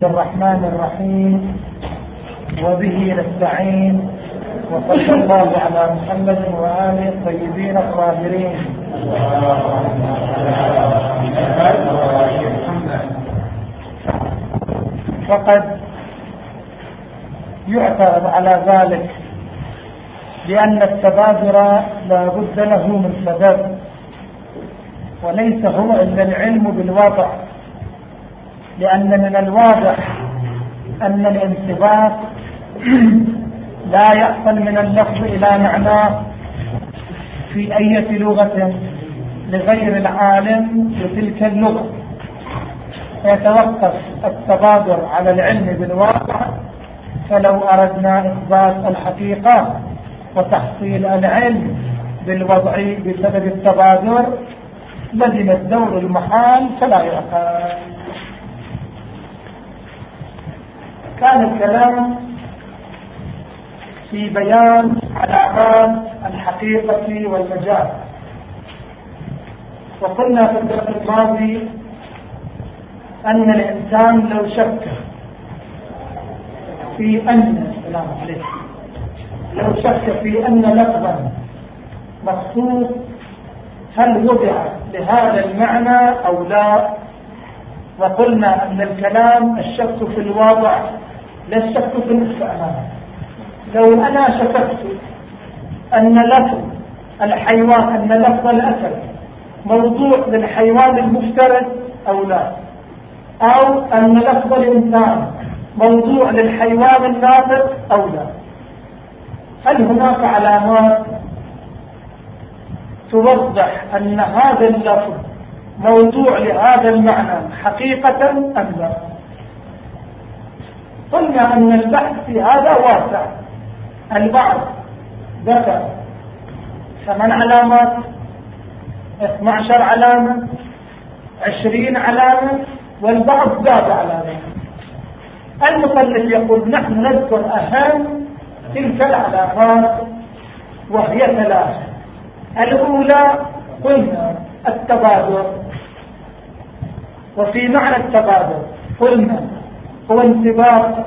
الرحمن الرحيم. وبه نستعين. وصلى الله على محمد وآله الطيبين الطاهرين. فقد يعترض على ذلك لأن التبادر لا بد له من سبب وليس هو إلا العلم بالوضع لأن من الواضح أن الانتباه لا يحصل من اللفظ إلى معناه في أي لغة لغير العالم بتلك اللغة. يتوقف التبادر على العلم بالواقع فلو أردنا إثبات الحقيقة وتحصيل العلم بالوضع بسبب التبادر لزم الدور المحال فلا يقال كان الكلام في بيان علامات الحقيقة والمجال. وقلنا في الدرس الماضي أن الإنسان لو شك في أن السلام عليكم لو شك في أن لفظا مقصود هل وضع لهذا المعنى أو لا؟ وقلنا أن الكلام الشك في الواضع لا الشك في المستعمل لو أنا شككت أن لفظ الحيوان أن لفظ الأسد موضوع للحيوان المفترس أو لا أو أن لفظ الإنسان موضوع للحيوان الناطق أو لا. هل هناك علامات توضح أن هذا اللفظ موضوع لهذا المعنى حقيقة أم لا؟ قلنا أن البحث في هذا واسع. البعض ذكر ثمان علامات 12 علامة عشرين علامة والبعض زاد على ذلك يقول نحن نذكر أهم تلك العلامات وهي ثلاثة. الأولى قلنا التبادر وفي معنى التبادر قلنا هو انتباق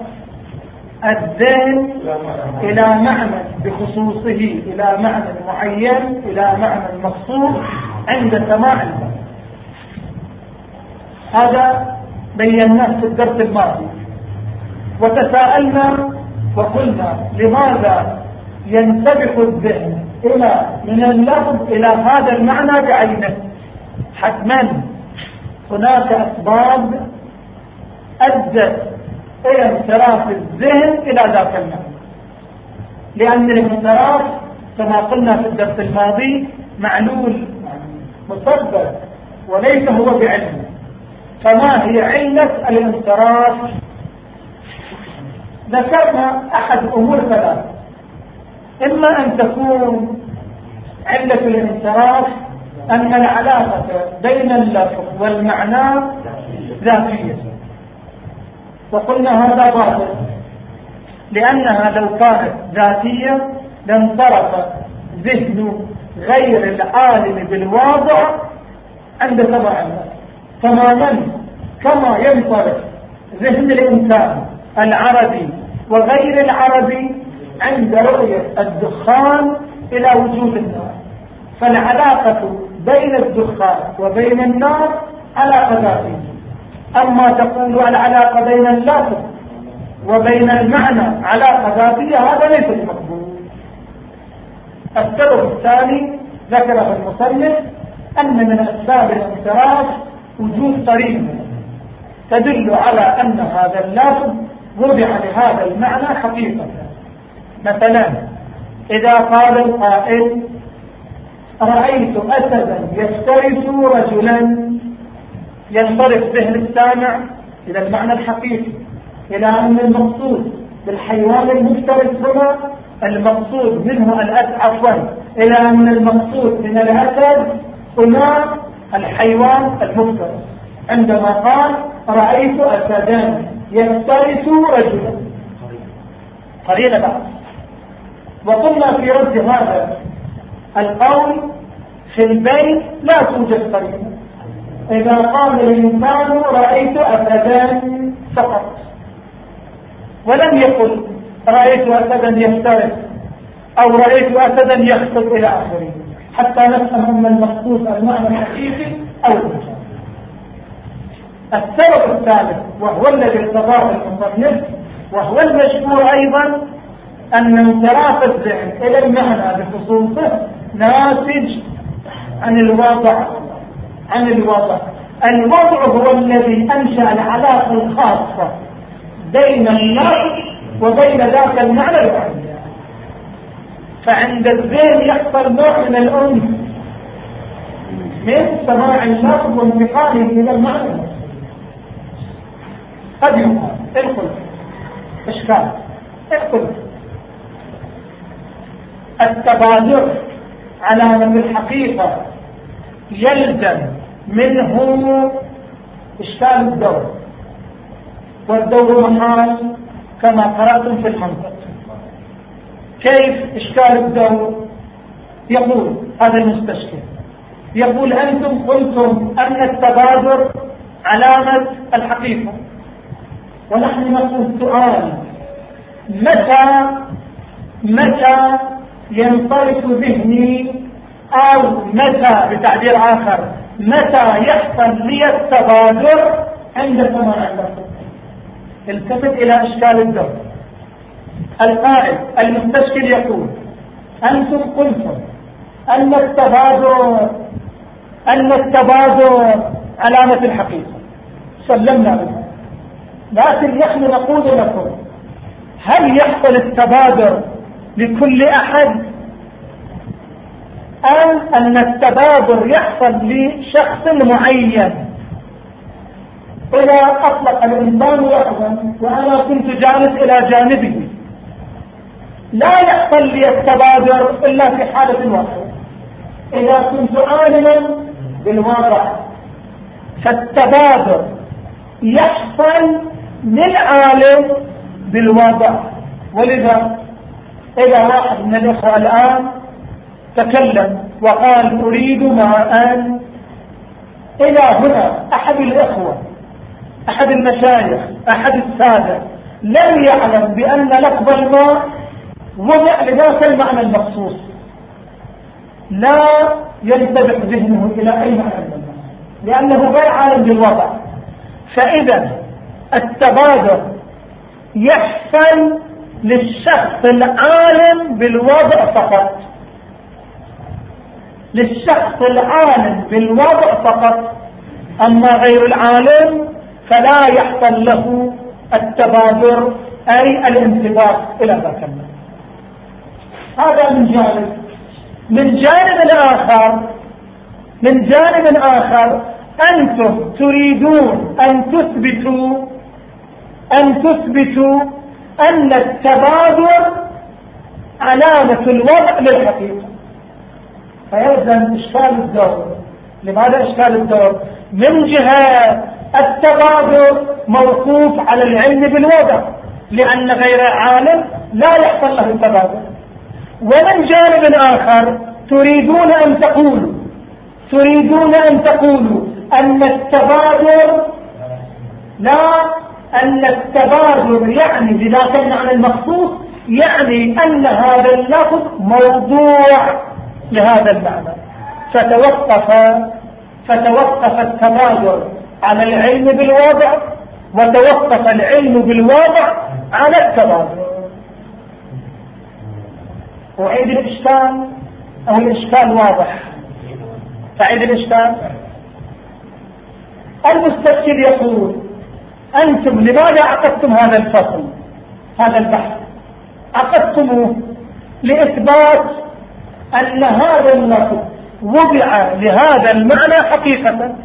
الذهن إلى معنى بخصوصه إلى معنى معين إلى معنى مقصود عند سماع هذا بيناه في الدرس الماضي. وتساءلنا وقلنا لماذا ينتبه الذهن إلى من اللفظ إلى هذا المعنى بعينه؟ حتما هناك أسباب أدت إلى انصراف الذهن إلى ذاك المعنى لأن الانصراف كما قلنا في الدرس الماضي معلول مسبب وليس هو بعلم. فما هي علة الانصراف؟ ذكرنا أحد أمور ثلاثة إما أن تكون علة الانصراف أن العلاقة بين اللفظ والمعنى ذاتية. وقلنا هذا باطل. لأنها لو كانت ذاتية لانصرف ذهن غير العالم بالواضع عند سبع الناس. تماما كما ينصرف ذهن الإنسان العربي وغير العربي عند رؤية الدخان إلى وجود النار فالعلاقة بين الدخان وبين النار علاقة ذاتية. أما تقول العلاقة بين اللفظ وبين المعنى؟ علاقة ذاتية هذا ليس بمقبول. السبب الثاني ذكره المصنف أن من أسباب الانصراف وجود قرينة تدل على أن هذا اللفظ وضع لهذا المعنى حقيقة. مثلا إذا قال القائل رأيت أسدا يفترس رجلا ينصرف ذهن السامع إلى المعنى الحقيقي إلى أن المقصود بالحيوان المفترس هنا المقصود منه الأسد عفوا إلى أن المقصود من الأسد هنا الحيوان المفترس. عندما قال رأيت أسدان يفترس رجلا. قليلا بعد وقلنا في رد هذا القول في البيت لا توجد قرينة. إذا قال الإنسان رأيت أسدان فقط. ولم يقل رأيت أسدا يفترس أو رأيت أسدا يخطب إلى آخره حتى نفهم أن المقصود المعنى الحقيقي أو المجال السبب الثالث وهو الذي ارتضاه المصنف وهو المشهور أيضا أن انصراف الذهن إلى المعنى بخصوصه ناتج عن الوضع عن الوضع. الوضع هو الذي أنشأ العلاقة الخاصة بين النفس وبين ذاك المعنى فعند الذهن يحصل نوع من الأنس من سماع اللفظ وانتقاله إلى المعنى. قد يقال. ادخل. إشكال. ادخل. التبادر على من الحقيقة. يلزم منه إشكال الدور. والدور محال كما قرأتم في المنطق. كيف إشكال الدور؟ يقول هذا المستشكل يقول أنتم قلتم أن التبادر علامة الحقيقة. ونحن نقول سؤال متى متى ينصرف ذهني أو متى بتعبير آخر؟ متى يحصل لي التبادر عند سماع اللفظ التفت إلى أشكال الدور القائد المستشكل يقول أنتم قلتم أن التبادر أن التبادر علامة الحقيقة. سلمنا بها. لكن نحن نقول لكم هل يحصل التبادر لكل أحد؟ أم أن التبادر يحصل لشخص معين. إذا أطلق الإنسان لحظا وأنا كنت جالس إلى جانبه لا يحصل لي التبادر إلا في حالة واحدة إذا كنت عالما بالواقع. فالتبادر يحصل للعالم بالوضع ولذا إذا واحد من الإخوة الآن تكلم وقال أريد أن إلى هنا. أحد الإخوة أحد المشايخ أحد السادة لم يعلم بأن لفظ الماء وضع لذاك المعنى المخصوص. لا ينتبه ذهنه إلى أي معنى الماء لأنه غير عالم بالوضع. فإذا التبادر يحصل للشخص العالم بالوضع فقط. للشخص العالم بالوضع فقط. أما غير العالم فلا يحصل له التبادر أي الانتباه إلى ذاك المعنى هذا من جانب. من جانب آخر من جانب آخر أنتم تريدون أن تثبتوا أن تثبتوا أن التبادر علامة الوضع للحقيقة. فيلزم إشكال الدور. لماذا إشكال الدور؟ من جهة التبادر موقوف على العلم بالوضع لأن غير عالم لا يحصل له التبادر. ومن جانب آخر تريدون أن تقولوا تريدون أن تقولوا أن التبادر لا أن التبادر يعني بذاك المعنى المخصوص يعني أن هذا اللفظ موضوع. لهذا المعنى. فتوقف فتوقف التبادر على العلم بالواضع وتوقف العلم بالواضع على التبادر أعيد الإشكال؟ أو الإشكال واضح؟ أعيد الإشكال؟ المستشكل يقول أنتم لماذا عقدتم هذا الفصل هذا البحث؟ عقدتموه لإثبات أن هذا اللفظ وضع لهذا المعنى حقيقة.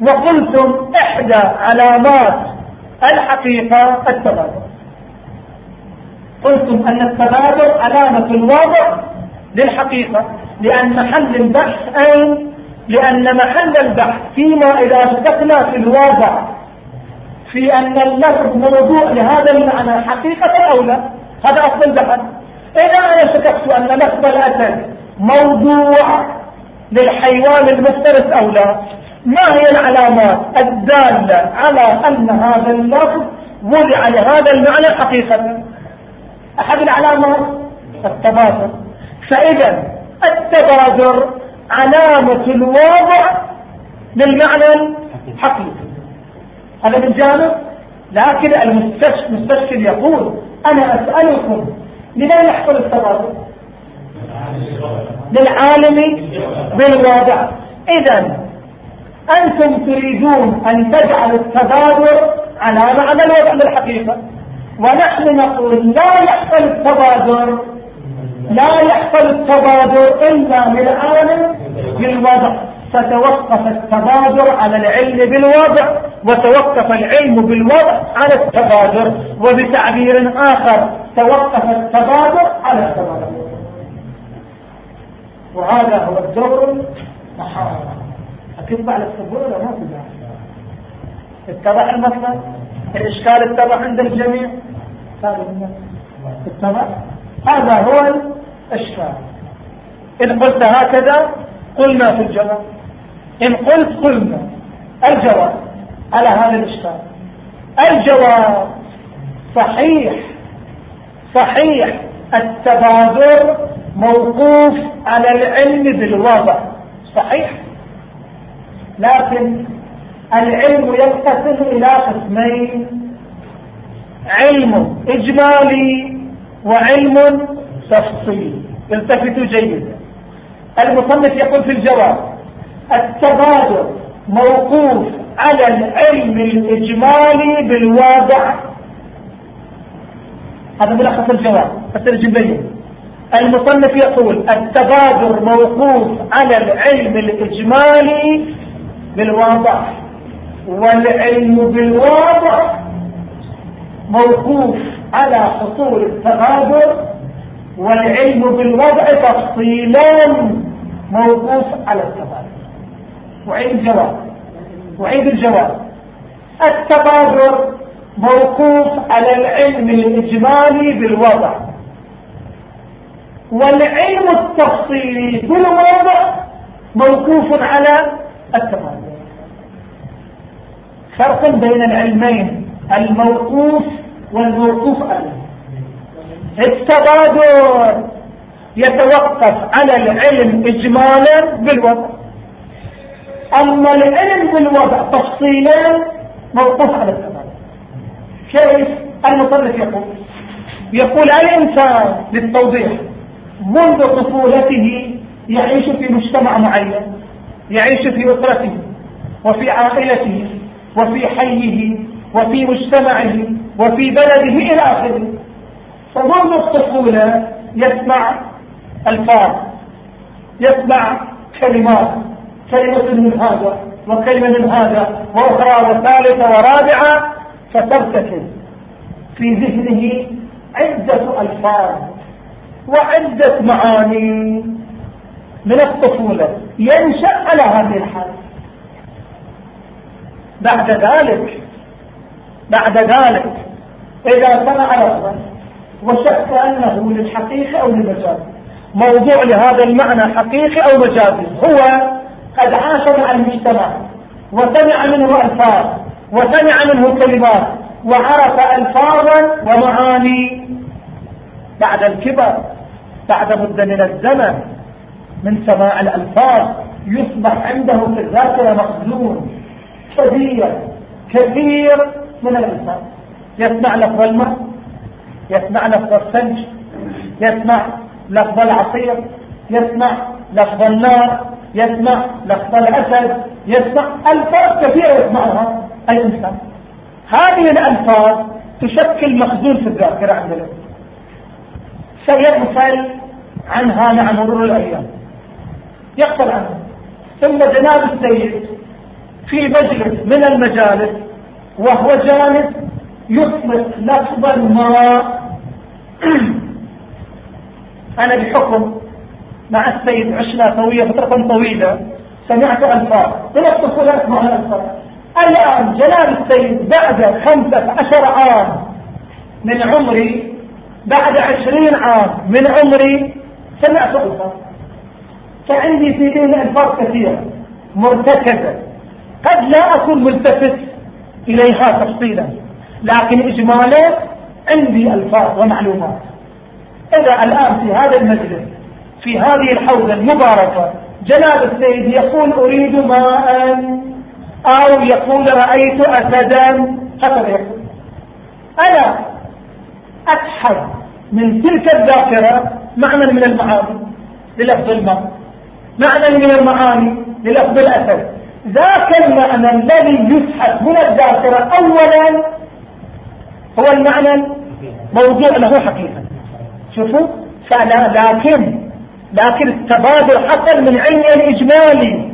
وقلتم إحدى علامات الحقيقة التبادل. قلتم أن التبادل علامة الوضع للحقيقة لأن محل البحث أين؟ لأن محل البحث فيما إذا اشتقنا في الواقع في أن اللفظ موضوع لهذا المعنى حقيقة أو لا؟ هذا أصل البحث. إذا أنا شككت أن لفظ الأسد موضوع للحيوان المفترس أو لا ما هي العلامات الدالة على أن هذا اللفظ وضع لهذا المعنى حقيقة؟ أحد العلامات؟ التبادر. فإذا التبادر علامة الواضع للمعنى الحقيقي. هذا من جانب لكن المستشكل يقول أنا أسألكم لماذا يحصل التبادر للعالم بالواضع إذا أنتم تريدون أن تجعلوا التبادر على معنى الوضع بالحقيقة. ونحن نقول لا يحصل التبادر لا يحصل التبادر إلا بالعالم بالوضع فتوقف التبادر على العلم بالوضع وتوقف العلم بالوضع على التبادر. وبتعبير آخر توقف التبادر على التبادر. وهذا هو الدور المحاضر هتتبع للسبوع ولا ما تتبع اتبع المطلب الإشكال اتبع عند الجميع؟ اتبع هذا هو الإشكال. إن قلت هكذا قلنا في الجواب. إن قلت قلنا. الجواب. على هذا الإشكال الجواب صحيح. صحيح. التبادر موقوف على العلم بالوضع. صحيح. لكن العلم ينقسم إلى قسمين. علم إجمالي وعلم تفصيلي. التفتوا جيدا. المصنف يقول في الجواب التبادر موقوف على العلم الإجمالي بالواقع هذا ملخص الجواب. أترجم بين. المصنف يقول التبادر موقوف على العلم الإجمالي بالواقع والعلم بالواقع موقوف على حصول التبادر والعلم بالوضع تفصيلان موقوف على التبادر. وعيد الجواب. وعيد الجواب. التبادر موقوف على العلم الإجمالي بالوضع. والعلم التفصيلي بالوضع موقوف على التبادر. فرق بين العلمين الموقوف والموقوف عليه. التبادر يتوقف على العلم إجمالا بالوضع. أما العلم بالوضع تفصيلا موقوف على التبادر كيف المصنف يقول يقول الإنسان للتوضيح منذ طفولته يعيش في مجتمع معين يعيش في أسرته وفي عائلته وفي حيه وفي مجتمعه وفي بلده إلى آخره. فمنذ الطفولة يسمع ألفاظ يسمع كلمات كلمة من هذا وكلمة من هذا وأخرى وثالثة ورابعة فترتكب في ذهنه عدة ألفاظ وعدة معاني من الطفولة ينشأ على هذه الحالة بعد ذلك بعد ذلك إذا سمع لفظا وشك أنه للحقيقة أو للمجاز. موضوع لهذا المعنى حقيقي أو مجازي هو قد عاش مع المجتمع وسمع منه ألفاظ وسمع منه كلمات وعرف ألفاظا ومعاني. بعد الكبر بعد مدة من الزمن من سماع الألفاظ يصبح عنده في الذاكرة مخزون كبير كثير من الألفاظ. يسمع لفظ الماء يسمع لفظ الثلج يسمع لفظ العصير يسمع لفظ النار يسمع لفظ الأسد يسمع. ألفاظ كثيرة يسمعها أي إنسان. هذه الألفاظ تشكل مخزون في الذاكرة عند الإنسان سيغفل عنها مع مرور الأيام. يغفل عنها. ثم جناب السيد في مجلس من المجالس وهو جالس يطلق لفظ الماء. أنا بحكم مع السيد عشنا سوية فترة طويلة. سمعت ألفاظ. بنفس الصلاة مع الألفاظ الآن جلال السيد بعد خمسة عشر عام. من عمري بعد عشرين عام. من عمري سمعت ألفاظ. فعندي في ذهني ألفاظ كثيرة. مرتكزة. قد لا أكون ملتفت إليها تفصيلا. لكن إجمالا عندي ألفاظ ومعلومات. إذا الآن في هذا المجلس في هذه الحوزة المباركة. جناب السيد يقول أريد ماء أو يقول رأيت أسدا. هكذا يقول. أنا أسحب من تلك الذاكرة معنى من المعاني للفظ الماء معنى من المعاني للفظ الأسد. ذاك المعنى الذي يسحب من الذاكرة أولا هو المعنى موضوع له حقيقة. شوفوا فلا لكن لكن التبادل حصل من علم الإجمالي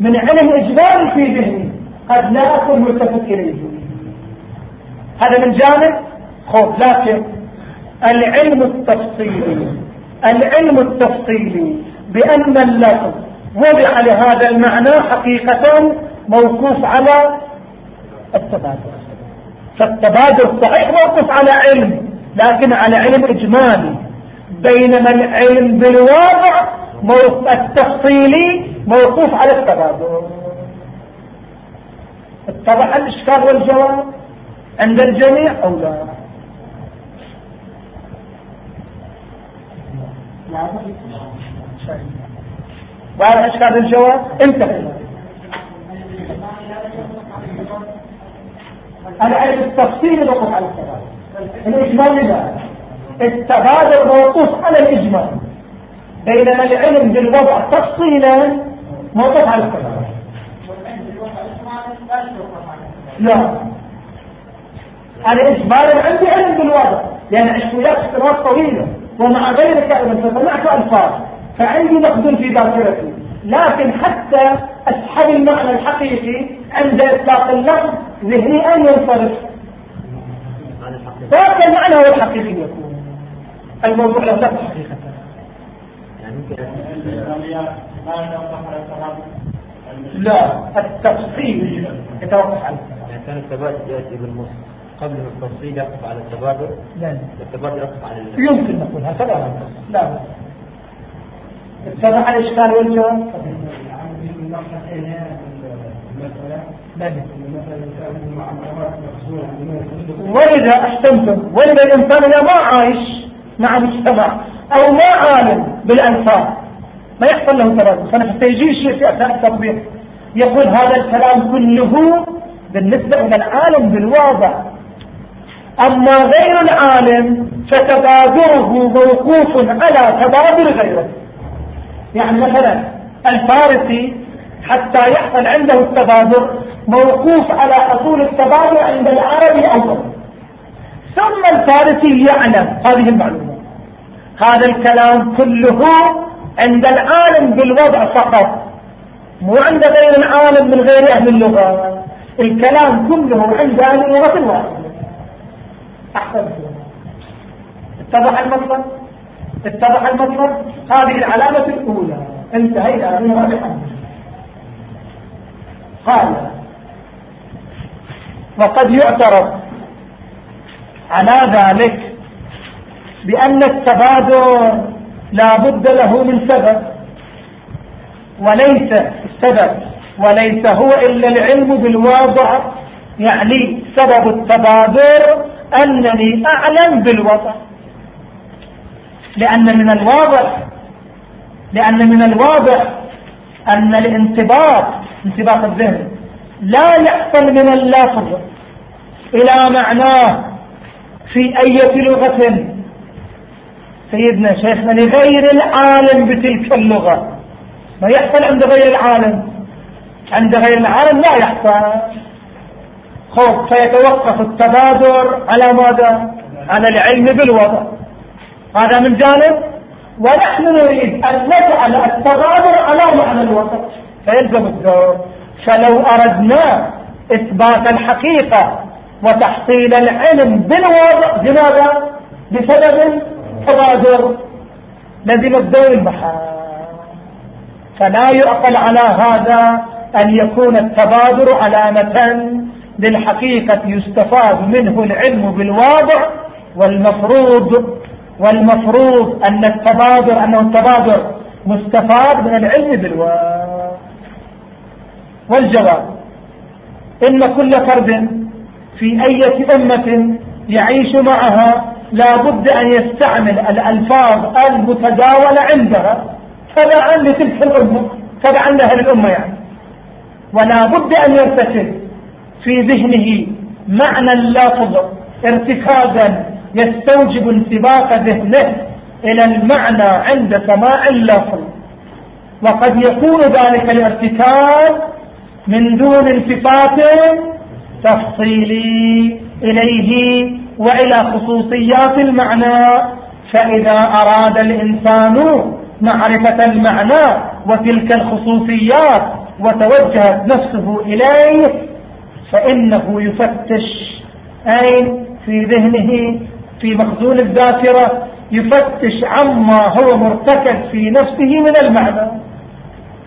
من علم إجمالي في ذهني. قد لا أكون ملتفت إليه هذا من جانب خوف لكن العلم التفصيلي العلم التفصيلي بأن اللفظ وضع لهذا المعنى حقيقة موقوف على التبادل. فالتبادل صحيح موقوف على علم لكن على علم إجمالي. بينما العلم بالواقع التفصيلي موقوف على التبادل. اتضح الإشكال والجواب عند الجميع أو لا؟ بعد إشكال الجواب؟ انتهى العلم التفصيلي موقوف على التبادل. الإجمال لا. التبادل موقوف على الإجمال بينما العلم بالوضع تفصيلا موقوف على التبادل لا. الإجمال عندي علم بالوضع. لأن عشت وياك سنوات طويلة. ومع ذلك فسمعت ألفاظ. فعندي مقدور في ذاكرتي. لكن حتى أسحب المعنى الحقيقي عند إطلاق اللفظ ذهني أن ينصرف. ذاك المعنى هو الحقيقي يكون. الموضوع لا تبقى حقيقة لا التفصيل يتوقف على يعني كان التبادل يأتي بالنص قبل التفصيل يقف على التبادل؟ لا. التبادل يقف على يمكن نقول هكذا لا. اتضح الإشكال والجواب؟ ولذا أحسنتم. ولذا الإنسان إذا ما عايش مع مجتمع أو ما عالم بالانصار ما يحصل له تردد فانا يجي الشيء في أثناء التطبيق يقول هذا الكلام كله بالنسبة إلى العالم بالواضع أما غير العالم فتبادره موقوف على تبادر غيره. يعني مثلا الفارسي حتى يحصل عنده التبادر موقوف على حصول التبادر عند العربي أول ثم الفارسي يعلم هذه المعلومة. هذا الكلام كله عند العالم بالوضع فقط مو عند غير العالم من غير أهل اللغة. الكلام كله عند أهل اللغة الواحدة. أحسن اتضح المطلب؟ اتضح المطلب؟ هذه العلامة الأولى. انتهينا من هذه قال وقد يعترض على ذلك بأن التبادر لا بد له من سبب وليس السبب وليس هو إلا العلم بالواضع. يعني سبب التبادر أنني أعلم بالوضع. لأن من الواضح لأن من الواضح أن الانطباق انطباق الذهن لا يحصل من اللفظ إلى معناه. في أي لغة؟ سيدنا شيخنا لغير العالم بتلك اللغة. ما يحصل عند غير العالم. عند غير العالم لا يحصل. خوف فيتوقف التبادر على ماذا؟ على العلم بالوضع. هذا من جانب. ونحن نريد أن نجعل التبادر على معنى الوضع. فيلزم الدور. فلو أردنا إثبات الحقيقة وتحصيل العلم بالوضع لماذا؟ بسبب تبادر لزم الدور المحال فلا يعقل على هذا أن يكون التبادر علامة للحقيقة يستفاد منه العلم بالواضع والمفروض والمفروض أن التبادر أنه التبادر مستفاد من العلم بالواضع والجواب إن كل فرد في أي أمة يعيش معها لا بد أن يستعمل الألفاظ المتداولة عندها تبعا لتلك الأمة تبعا لها الأمة يعني. ولا بد أن يرتكب في ذهنه معنى اللفظ ارتكازا يستوجب انسباق ذهنه إلى المعنى عند سماع اللفظ وقد يكون ذلك الارتكاز من دون التفات تفصيلي إليه وإلى خصوصيات المعنى. فإذا أراد الإنسان معرفة المعنى وتلك الخصوصيات وتوجهت نفسه إليه فإنه يفتش أين؟ في ذهنه في مخزون الذاكرة يفتش عما هو مرتكز في نفسه من المعنى.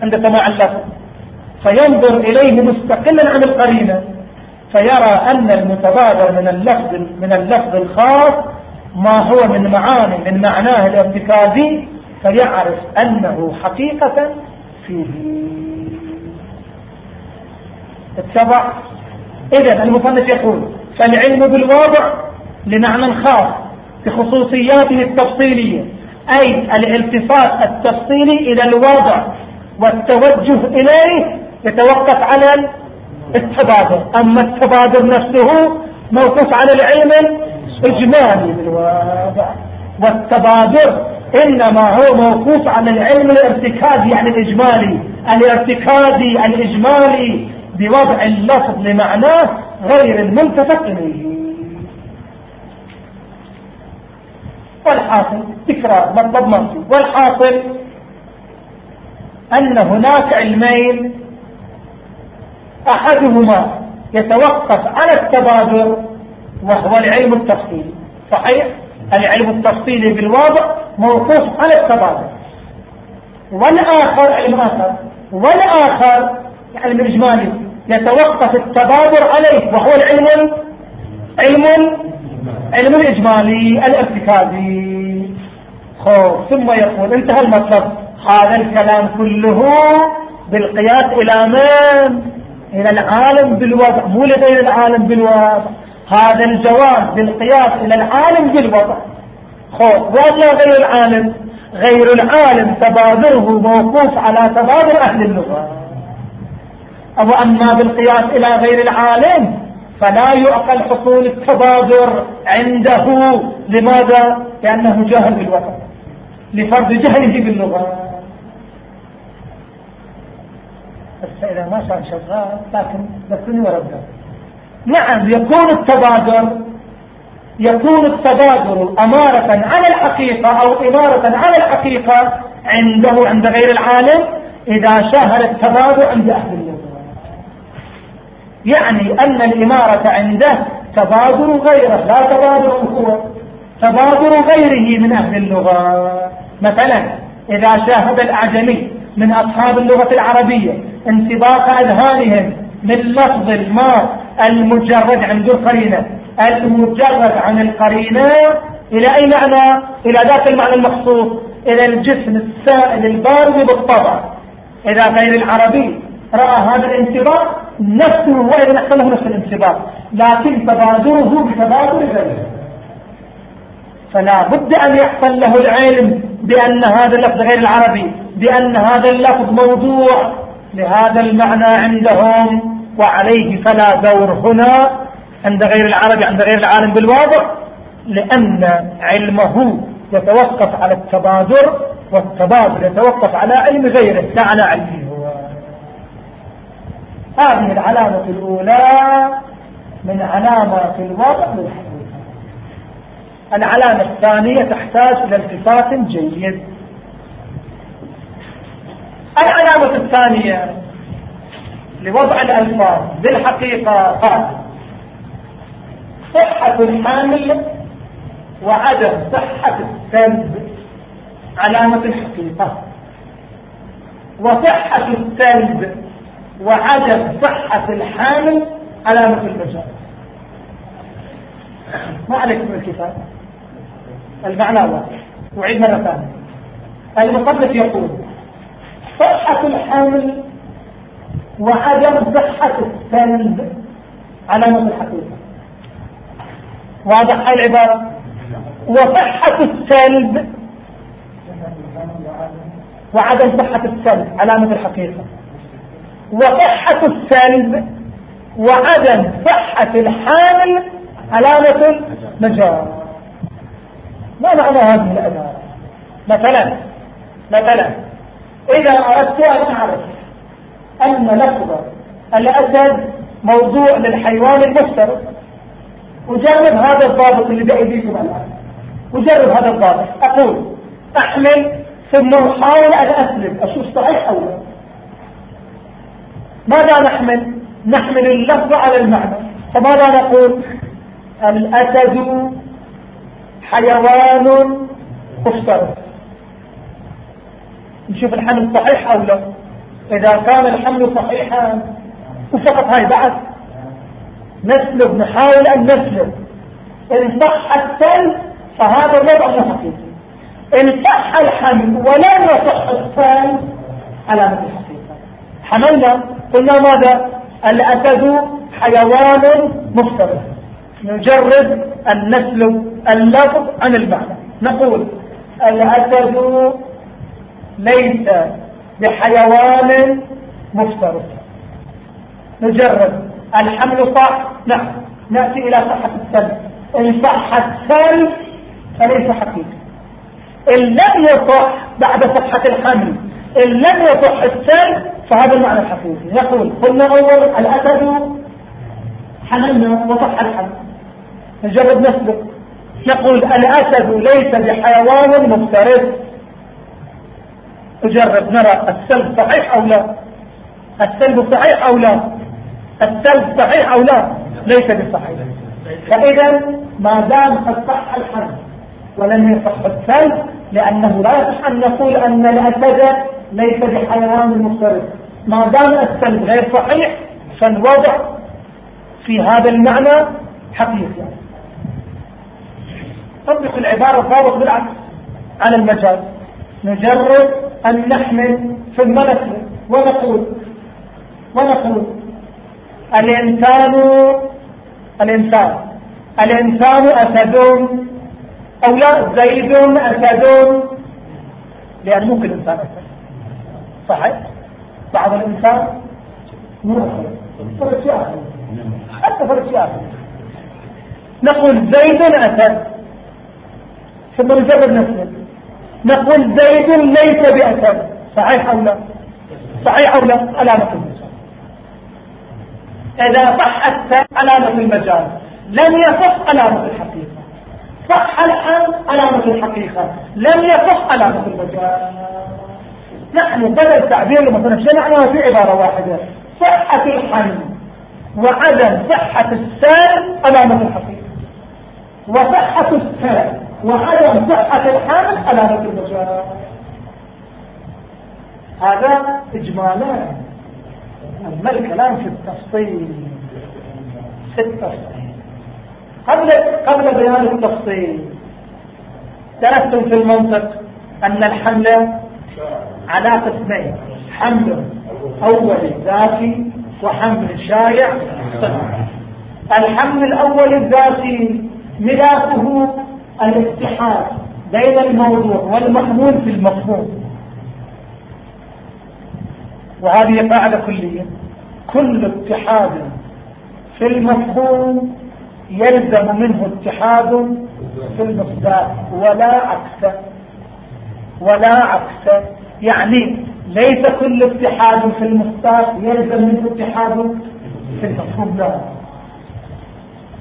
عند سماع اللفظ فينظر إليه مستقلا عن القرينة. فيرى أن المتبادر من اللفظ من اللفظ الخاص ما هو من معاني من معناه الارتكازي فيعرف أنه حقيقة فيه. اتبع. إذا المصنف يقول فالعلم بالواضع لمعنى خاص بخصوصياته التفصيلية أي الالتفات التفصيلي إلى الواضع والتوجه إليه يتوقف على التبادر أما التبادر نفسه موقف على العلم الإجمالي بالواضع والتبادر إنما هو موقوف على العلم الارتكازي يعني الإجمالي. الارتكازي الإجمالي بوضع اللفظ لمعناه غير الملتفت إليه. والحاصل تكرار مطلب مرسي والحاصل أن هناك علمين أحدهما يتوقف على التبادر وهو العلم التفصيلي. صحيح؟ العلم التفصيلي بالواضع موقوف على التبادر. والآخر علم آخر والآخر العلم الإجمالي يتوقف التبادر عليه وهو العلم علم علم الإجمالي الارتكازي. خوف. ثم يقول انتهى المطلب. هذا الكلام كله بالقياس إلى من؟ إلى العالم بالوضع مو لغير العالم بالوضع. هذا الجواب بالقياس إلى العالم بالوضع. خوف ولا غير العالم. غير العالم تبادره موقوف على تبادر أهل اللغة. أو أما بالقياس إلى غير العالم فلا يعقل حصول التبادر عنده. لماذا؟ لأنه جاهل بالوضع لفرض جهله باللغة. بس إذا ما صار شغال لكن بسني ورده نعم يكون التبادر يكون التبادر أمارة على الحقيقة أو إمارة على الحقيقة عنده عند غير العالم إذا شاهد التبادر عند أهل اللغة يعني أن الإمارة عنده تبادر غيره لا تبادر هو تبادر غيره من أهل اللغة. مثلا إذا شاهد الأعجمي من أصحاب اللغة العربية انطباق أذهانهم من لفظ الماء المجرد عند القرينة المجرد عن القرينة إلى أي معنى؟ إلى ذات المعنى المخصوص إلى الجسم السائل البارد بالطبع. إذا غير العربي رأى هذا الانطباق نفسه وإذا نحصله نفس الانطباق لكن تبادره بتبادر غيره. فلا بد أن يحصل له العلم بأن هذا اللفظ غير العربي بأن هذا اللفظ موضوع لهذا المعنى عندهم وعليه فلا دور هنا عند غير العربي عند غير العالم بالواضع لأن علمه يتوقف على التبادر والتبادر يتوقف على علم غيره لا على علمه هو. هذه العلامة الأولى من علامات الوضع للحديث. العلامة الثانية تحتاج إلى التفات جيد. العلامة الثانية لوضع الألفاظ بالحقيقة قال صحة الحامل وعدم صحة السلب علامة الحقيقة. وصحة السلب وعدم صحة الحامل علامة المجال ما عليكم الكتاب؟ المعنى واضح. أعيد مرة ثانية. المصنف يقول صحة الحمل وعدم صحة السلب. علامة الحقيقة واضح العبارة؟ وصحة السلب. وعدم صحة السلب. علامة الحقيقة. وصحة السلب وعدم صحة الحامل. علامة المجال ما معنى هذه العبارة؟ مثلا مثلا. إذا أردت أن أعرف أن لفظ الأسد موضوع للحيوان المفترض وجرب هذا الضابط اللي بأيديكم الآن. وجرب هذا الضابط. أقول أحمل ثم أحاول أن أسلم. أشوف صحيح أو لا. ماذا نحمل؟ نحمل اللفظ على المعنى. فماذا نقول؟ الأسد حيوان مفترض. نشوف الحمل صحيح أو لا؟ إذا كان الحمل صحيحا وفقط هاي بعد. نسلب نحاول أن نسلب. إن صح السلب فهذا الوضع حقيقي. إن صح الحمل ولم يصح السلب علامة الحقيقة حملنا قلنا ماذا؟ الأسد حيوان مفترض نجرد أن نسلب اللفظ عن المعنى نقول الأسد ليس بحيوان مفترض نجرب. الحمل صح؟ نعم. نأتي إلى صحة السلب. إن صح السلب فليس حقيقي إن لم يصح بعد صحة الحمل إن لم يصح السلب فهذا المعنى الحقيقي يقول قلنا أول الأسد حملنا وصح الحمل. نجرب نسبق. نقول الأسد ليس بحيوان مفترس. نجرب نرى السلب صحيح أو لا؟ السلب صحيح أو لا؟ السلب صحيح أو لا؟ ليس بصحيح. فإذا ما دام قد صح الحمل ولم يصح السلب لأنه لا يصح أن نقول أن الأسد ليس بحيوان مفترس. ما دام السلب غير صحيح فالوضع في هذا المعنى حقيقي. طبق العبارة الضابط بالعكس على المجال. نجرب أن نحمل ثم نسلم ونقول ونقول الإنسان الإنسان. الإنسان أسد أو لا زيد أسد. لأن ممكن الإنسان أسد. صحيح؟ بعض الإنسان فرق حتى فرق نقول زيد أسد. ثم نجرب نفسه نقول زيد ليس بأسد. صحيح أو لا؟ صحيح أو لا؟ علامة المجال إذا صح السد علامة المجال. لم يصح علامة الحقيقة. صح الحال علامة الحقيقة. لم يصح علامة المجال. نحن بدل تعبير مثلا معناه في عبارة واحدة؟ صحة الحمل وعدم صحة السال علامة الحقيقة. وصحة السال وعدم صحة الحمل علامة المجال هذا إجمالا. أما الكلام في التفصيل. في التفصيل. قبل قبل بيان التفصيل درستم في المنطق أن الحمل على قسمين. حمل أولي ذاتي وحمل شائع الحمل الأول الذاتي ملاكه الاتحاد بين الموضوع والمحمول في المفهوم. وهذه قاعدة كلية. كل اتحاد في المفهوم يلزم منه اتحاد في المصداق ولا عكس. ولا عكس. يعني ليس كل اتحاد في المصداق يلزم منه اتحاد في المفهوم. لا.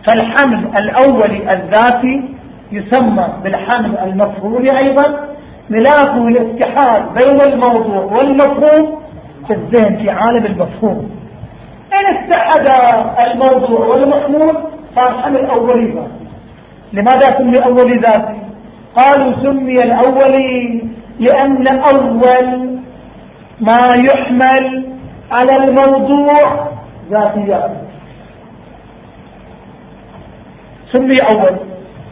فالحمل الأولي الذاتي يسمى بالحمل المفهوم أيضا ملاكه الاتحاد بين الموضوع والمفهوم في الذهن في عالم المفهوم. إن اتحد الموضوع والمحمول صار حمل أولي ذاتي لماذا سمي أولي ذاتي قالوا سمي الأولي لأن أول ما يحمل على الموضوع ذاتيات. سمي أول.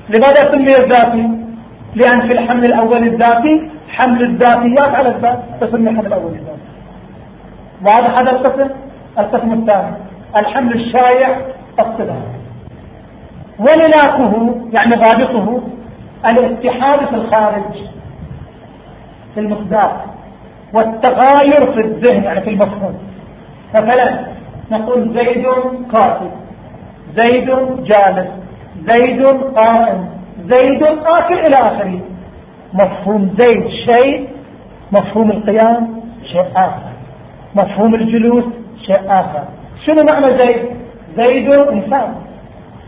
لماذا سمي الذاتي؟ لأن في الحمل الأول الذاتي حمل الذاتيات على الذات تسمي حمل الأول الذاتي. واضح هذا القسم القسم الثاني. الحمل الشائع الصدام وملاكه يعني ضابطه الاتحاد في الخارج في المصداق والتغاير في الذهن يعني في المفهوم. مثلا نقول زيد قاتل زيد جالس. زيد قائم. زيد آكل إلى آخره. مفهوم زيد شيء مفهوم القيام شيء آخر. مفهوم الجلوس شيء آخر. شنو معنى زيد؟ زيد إنسان.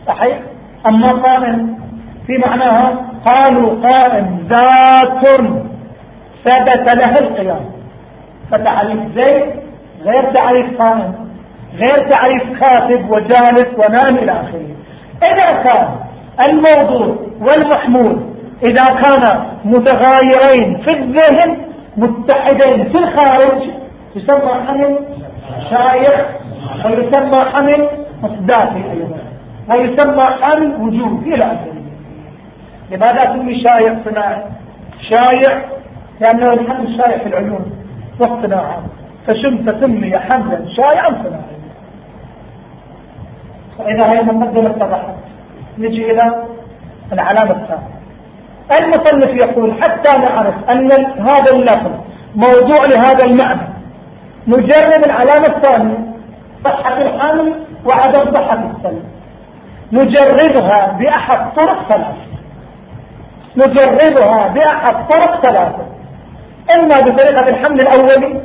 صحيح؟ أما قائم في معناها قالوا قائم ذات ثبت له القيام. فتعريف زيد غير تعريف قائم غير تعريف كاتب وجالس ونام إلى آخره. إذا كان الموضوع والمحمول إذا كان متغايرين في الذهن متحدين في الخارج يسمى حمل شايع ويسمى حمل مصداقي أيضا ويسمى حمل وجودي إلى آخره. لماذا سمي شايع صناعي شايع لأنه الحمل شايع في العيون واقتناعات فشم تسمي حملا شايعا صناعيا فإذا هي مقدمة اتضحت نجي إلى العلامة الثانية. المصنف يقول حتى نعرف أن هذا اللفظ موضوع لهذا المعنى. نجرب العلامة الثانية صحة الحمل وعدم صحة السلم نجربها بأحد طرق ثلاثة. نجربها بأحد طرق ثلاثة. إما بطريقة الحمل الأولي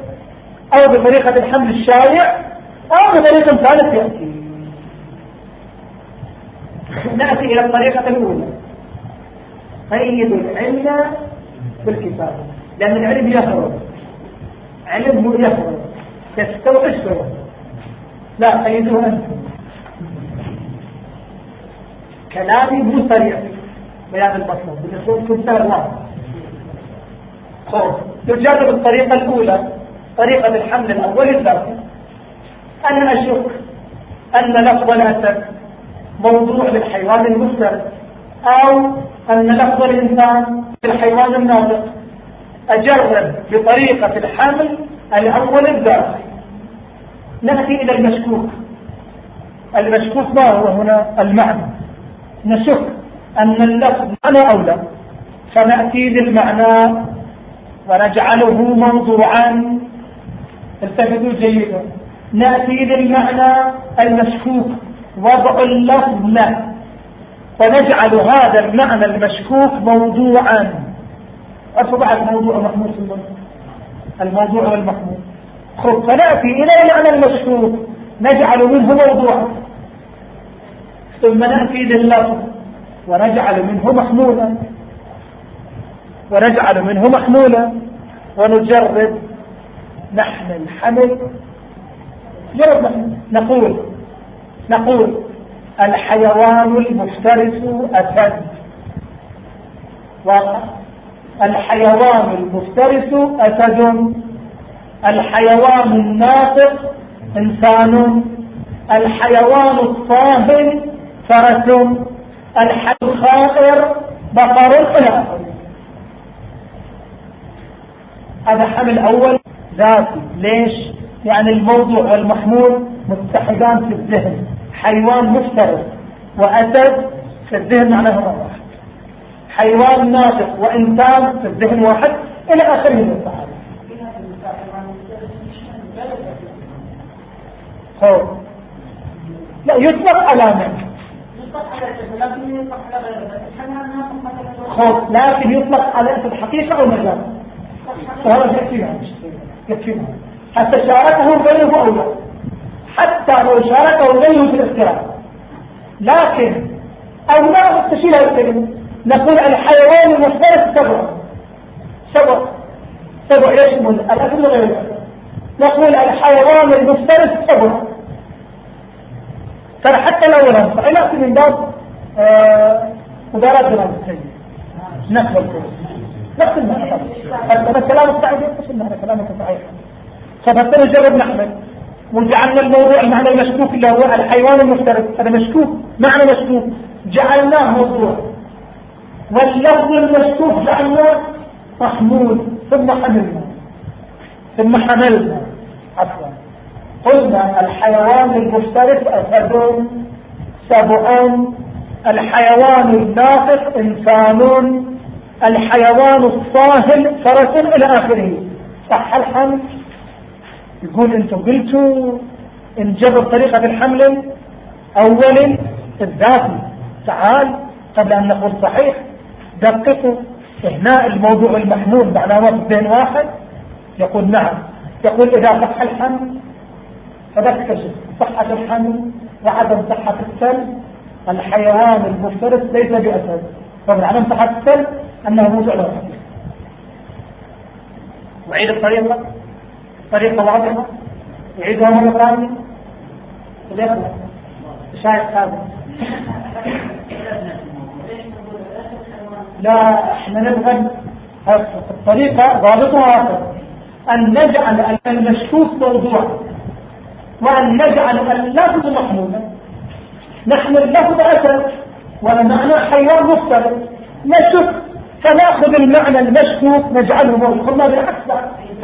أو بطريقة الحمل الشائع أو بطريقة ثالث يأتي. نأتي إلى الطريقة الأولى. قيد العلم بالكتاب. لأن العلم يفرض. علم هو يفرض. يستوحش فرض لا قيدوه أنت. كلامي مو صريح بيان المطلوب بالنسبة كتاب خوف نجرب الطريقة الأولى. طريقة الحمل الأول الذاتي أنا أشك أن لفظ الأسد موضوع للحيوان المفترس أو أن لفظ الإنسان للحيوان الناطق. أجرب بطريقة الحمل الأول الذاتي نأتي إلى المشكوك. المشكوك ما هو هنا؟ المعنى. نشك أن اللفظ معنى أو لا. فنأتي للمعنى ونجعله موضوعا. التفتوا جيدا. نأتي للمعنى المشكوك. وضع اللفظ. له ونجعل هذا المعنى المشكوك موضوعا. أصبح الموضوع محمود في المنطق الموضوع والمحمود خب فنأتي إلى المعنى المشكوك. نجعل منه موضوعا. ثم نأتي لللفظ ونجعل منه محمولا. ونجعل منه محمولا. ونجرب نحن الحمل. نقول نقول الحيوان المفترس أسد. واقع الحيوان المفترس أسد. الحيوان الناطق إنسان. الحيوان الصاهل فرس. الحيوان الخائر بقر. هذا حمل أول ذاتي. ليش؟ يعني الموضوع والمحمول متحدان في الذهن. حيوان مفترس وأسد في الذهن معناه واحد حيوان ناطق وإنسان في الذهن واحد إلى آخره من التعارف لا يطلق على من؟ خوف لكن يطلق على اسم الحقيقة أو مجال؟ وهذا يكفينا يكفينا حتى شاركه غيره أو لا؟ حتى لو شاركه غيره في الاختراع لكن أو لا تشيل هذا الكلمة نقول الحيوان المفترس سبع. سبع. سبع يشمل الأكل وغيره نقول الحيوان المفترس سبع. ترى حتى لو فإنأتي من باب آه، مدارات جناب السيد. نقل الكرسي نفس المعنى هذا كلام السعيد نفس المعنى كلامك صحيح. فبالتالي جرب نحمل وجعلنا الموضوع المعنى المشكوك اللي هو الحيوان المفترس هذا مشكوك. معنى مشكوك. جعلناه موضوع. واللفظ المشكوك جعلناه محمول ثم حملنا. ثم حملنا. عفوا. قلنا الحيوان المفترس أسد سبع الحيوان الناطق إنسان. الحيوان الصاهل فرس إلى آخره. صح الحمل؟ يقول أنتم قلتوا انجبر طريقة الحمل أول الذاتي تعال قبل أن نقول صحيح. دققوا هنا الموضوع المحمول بعلامات بين واحد. يقول نعم. يقول إذا صح الحمل فتكتشف صحة الحمل وعدم صحة السلب الحيوان المفترس ليس بأسد. فمن عدم صحة السلب أنه موضوع لا وعيد الطريقة طريقة واضحة يعيدها مرة ثانية. شايف هذا لا إحنا نبغى الطريقة ضابطها أن نجعل المشكوك موضوع وأن نجعل اللفظ محمولا نحن اللفظ أسد والمعنى حيوان مختلف نشك فنأخذ المعنى المشكوك نجعله موضوع. قلنا بالعكس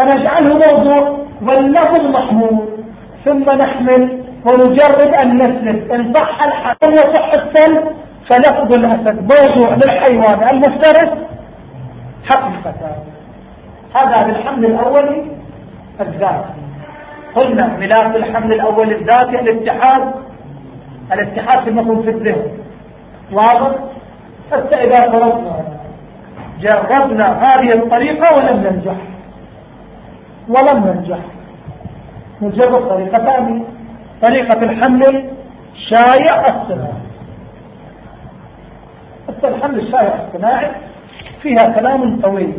فنجعله موضوع واللفظ محمول. ثم نحمل ونجرب أن نسلم. إن صح الحكم وصح السلب فلفظ الأسد موضوع للحيوان المفترس. حقيقة هذا بالحمل الأولي الذاتي قلنا ملاك الحمل الأولي الذاتي الاتحاد. الاتحاد في المفهوم في الذهن. واضح؟ حتى إذا فرضنا جربنا هذه الطريقة ولم ننجح. ولم ننجح. نجرب طريقة ثانية طريقة الحمل شايع الصناعي. الحمل الشايع الصناعي فيها كلام طويل.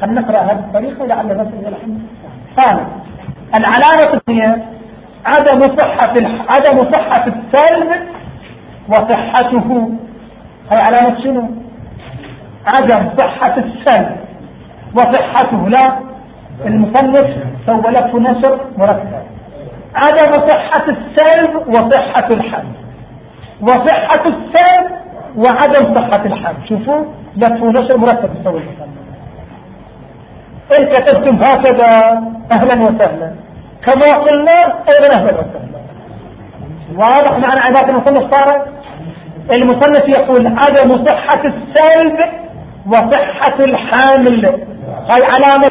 خلينا نقرأ هذه الطريقة لعل نصل الحمل. قال العلامة الثانية عدم صحة عدم صحة السلب وصحته. هي علامة شنو؟ عدم صحة السلب وصحته لا. المصنف سوى له نشر مرتب عدم صحة السلب وصحة الحمل. وصحة السلب وعدم صحة الحمل. شوفوا لف نشر مرتب يسوي المصنف إن كتبتم هكذا أهلا وسهلا. كما قلنا أيضا أهلا وسهلا. واضح معنى عبادة المصنف صار المصنف يقول عدم صحة السلب وصحة الحامل هاي علامة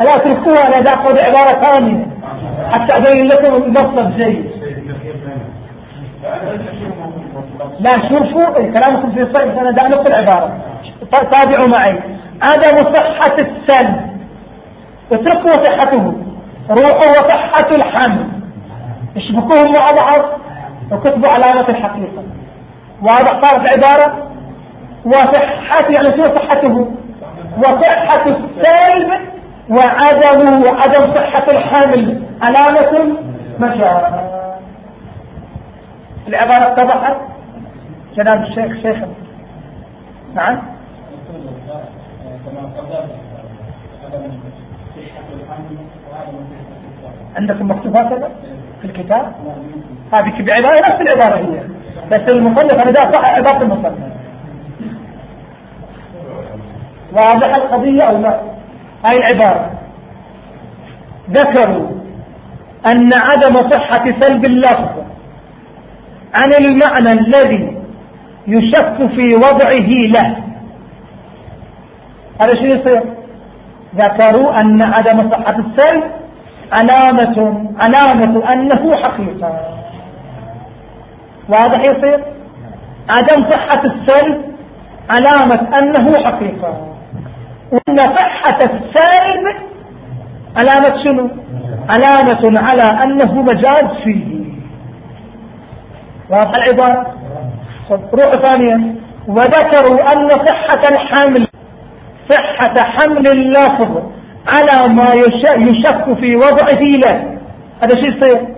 لا اتركوها أنا دا اخذ عبارة ثانية. حتى أبين لكم المصدر جيد لا شوفوا كلامكم في الصيف أنا دا انص العبارة تابعوا معي. عدم صحة السلب اتركوا صحته. روحوا وصحة الحمل. اشبكوهم مع بعض وكتبوا علامة الحقيقة. واضح صارت عبارة؟ وصحة يعني شو صحته؟ وصحة السلب وعدم وعدم صحة الحمل علامة مشاعر العبارة اتضحت؟ جناب الشيخ شيخ. نعم. عندكم مكتوب هكذا في الكتاب؟ هذه بعبارة نفس العبارة هي. بس المصنف أنا ده صح عبارة المصنف. واضح القضية أو لا؟ هاي العبارة ذكروا أن عدم صحة سلب اللفظ عن المعنى الذي يشك في وضعه له. هذا شو يصير؟ ذكروا أن عدم صحة السلب علامة علامة أنه حقيقة. واضح يصير؟ عدم صحة السلب علامة أنه حقيقة. وأن صحة السلب علامة شنو؟ علامة على أنه مجاز فيه. واضح العبارة؟ روح ثانيا. وذكروا أن صحة الحمل صحة حمل اللفظ على ما يشك في وضعه له. هذا شيء يصير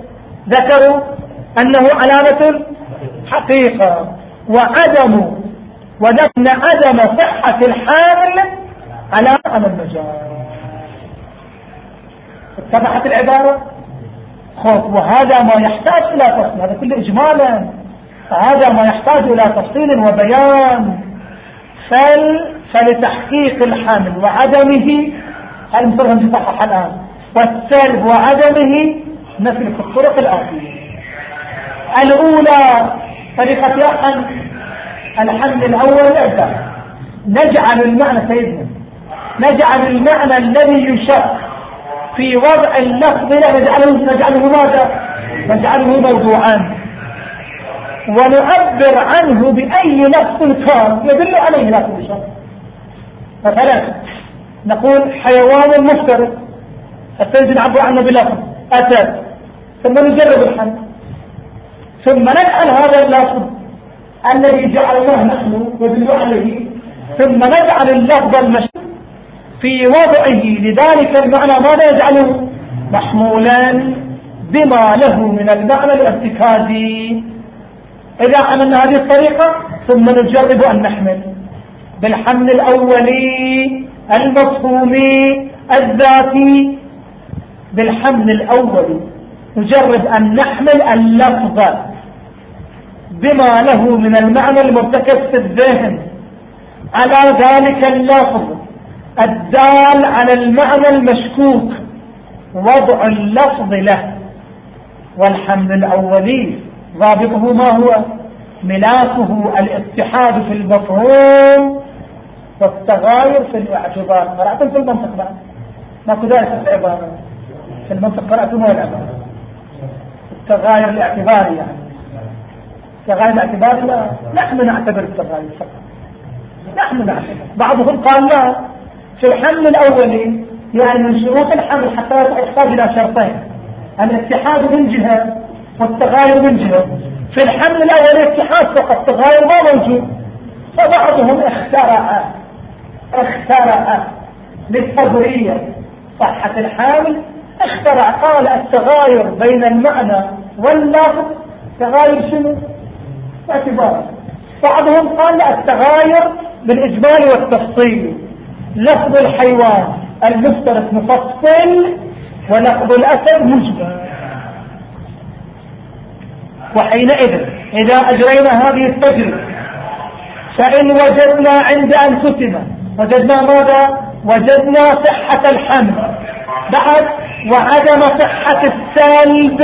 ذكروا أنه علامة حقيقة. وعدم ولكن عدم صحة الحامل على على المجال اتضحت العبارة؟ خوف. وهذا ما يحتاج إلى تفصيل. هذا كله إجمالا. هذا ما يحتاج إلى تفصيل وبيان. فل فلتحقيق الحمل وعدمه هل مثلهم يصحح الآن. والسلب وعدمه في الطرق الآتية. الأولى طريقة الحمل الأول أبدا نجعل المعنى سيدنا. نجعل المعنى الذي يشق في وضع اللفظ نجعله, نجعله ماذا؟ نجعله موضوعا. ونعبر عنه بأي لفظ كان. يدل عليه كل شيء. مثلا نقول حيوان مفترض. السيد نعبر عنه بلفظ أسد ثم نجرب الحمل ثم نجعل هذا اللفظ الذي جعلناه نحن يدل عليه ثم نجعل اللفظ المشهور في وضعه لذلك المعنى ماذا يجعله محمولا بما له من المعنى الارتكازي إذا عملنا هذه الطريقة ثم نجرب أن نحمل. بالحمل الأولي المفهومي الذاتي. بالحمل الأولي نجرب أن نحمل اللفظ بما له من المعنى المرتكز في الذهن. على ذلك اللفظ الدال على المعنى المشكوك وضع اللفظ له والحمل الأولي ضابطه ما هو؟ ملاكه الاتحاد في المفهوم والتغاير في الاعتبار. قرأتم في المنطق بعد؟ ماكو ذلك في العبارة في المنطق قرأتم ولا التغاير الاعتباري يعني. التغاير الاعتباري لا نحن نعتبر التغاير فقط. نحن نعتبر. بعضهم قال لا. في الحمل الأولي يعني من شروط الحمل حتى يحتاج إلى شرطين. الاتحاد من جهة والتغاير من جهة. في الحمل الأول اتحاد فقط تغاير ما موجود. فبعضهم اخترع اخترع للتبرية صحة الحامل اخترع قال التغاير بين المعنى واللفظ. تغاير شنو؟ اعتبار. بعضهم قال التغاير بالإجمال والتفصيل. لفظ الحيوان المفترس مفصل ولفظ الأسد مجمل. وحينئذ إذا أجرينا هذه التجربة فإن وجدنا عند أنفسنا وجدنا ماذا؟ وجدنا صحة الحمل. بعد وعدم صحة السلب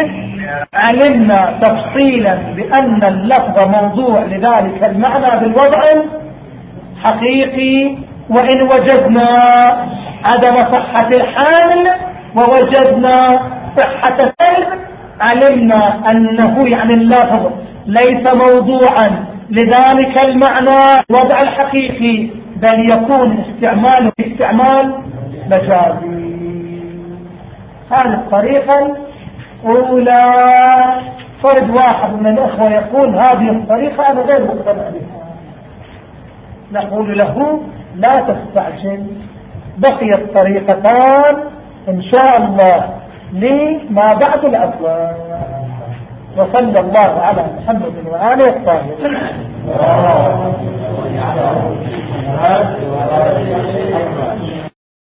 علمنا تفصيلا بأن اللفظ موضوع لذلك المعنى بالوضع حقيقي وإن وجدنا عدم صحة الحامل ووجدنا صحة السلب علمنا أنه يعني اللفظ ليس موضوعا. لذلك المعنى وضع الحقيقي بل يكون استعماله استعمال مجازي. هذه الطريقة الأولى. فرد واحد من الأخوة يقول هذه الطريقة أنا غير مقتنع بها. نقول له لا تستعجل. بقيت طريقتان إن شاء الله. لما بعد الأبواب وصلى الله على محمد وآله الطاهرين